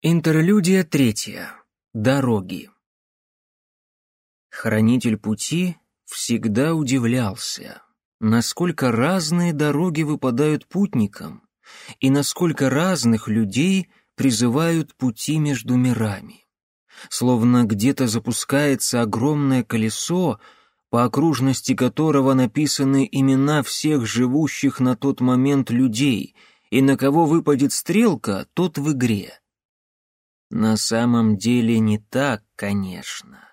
Интерлюдия третья. Дороги. Хранитель пути всегда удивлялся, насколько разные дороги выпадают путникам и насколько разных людей призывают пути между мирами. Словно где-то запускается огромное колесо, по окружности которого написаны имена всех живущих на тот момент людей, и на кого выпадет стрелка, тот в игре — на самом деле не так, конечно.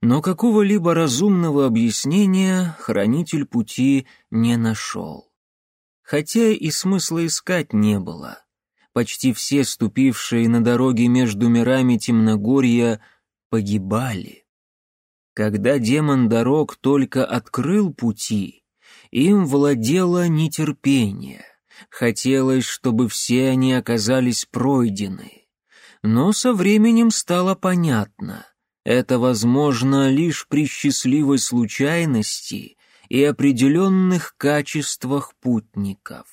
Но какого-либо разумного объяснения хранитель пути не нашел. Хотя и смысла искать не было. Почти все ступившие на дороге между мирами Темногорья погибали. Когда демон дорог только открыл пути, им владело нетерпение. Хотелось, чтобы все они оказались пройдены. Но со временем стало понятно, это возможно лишь при счастливой случайности и определенных качествах путников.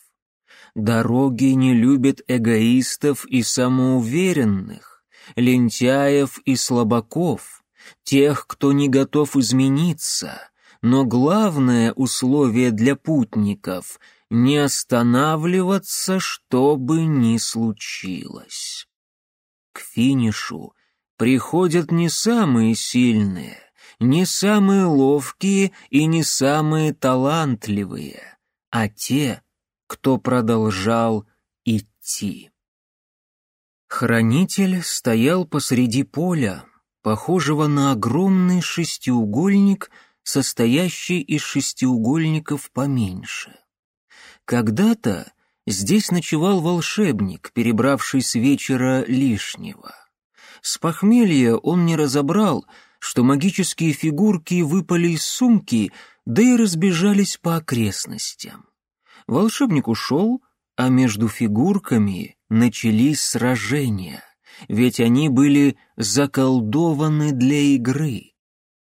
Дороги не любят эгоистов и самоуверенных, лентяев и слабаков, тех, кто не готов измениться, но главное условие для путников — не останавливаться, что бы ни случилось. К финишу приходят не самые сильные, не самые ловкие и не самые талантливые, а те, кто продолжал идти. Хранитель стоял посреди поля, похожего на огромный шестиугольник, состоящий из шестиугольников поменьше. Когда-то Здесь ночевал волшебник, перебравший с вечера лишнего. С похмелья он не разобрал, что магические фигурки выпали из сумки, да и разбежались по окрестностям. Волшебник ушел, а между фигурками начались сражения, ведь они были заколдованы для игры.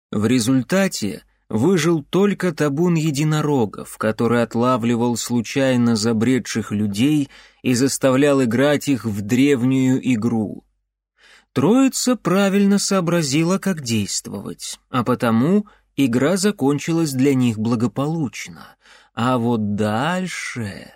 В результате выжил только табун единорогов, который отлавливал случайно забредших людей и заставлял играть их в древнюю игру. Троица правильно сообразила, как действовать, а потому игра закончилась для них благополучно. А вот дальше...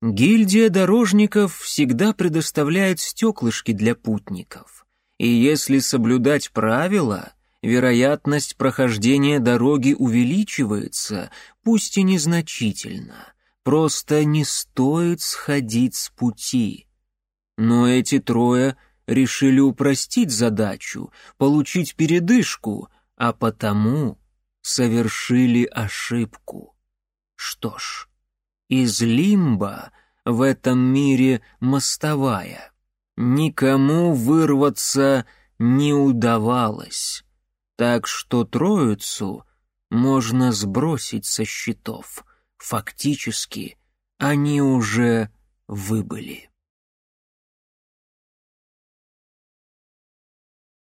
Гильдия дорожников всегда предоставляет стеклышки для путников, и если соблюдать правила — вероятность прохождения дороги увеличивается, пусть и незначительно. Просто не стоит сходить с пути. Но эти трое решили упростить задачу, получить передышку, а потому совершили ошибку. Что ж, из лимба в этом мире мостовая. Никому вырваться не удавалось так что троицу можно сбросить со счетов. Фактически они уже выбыли.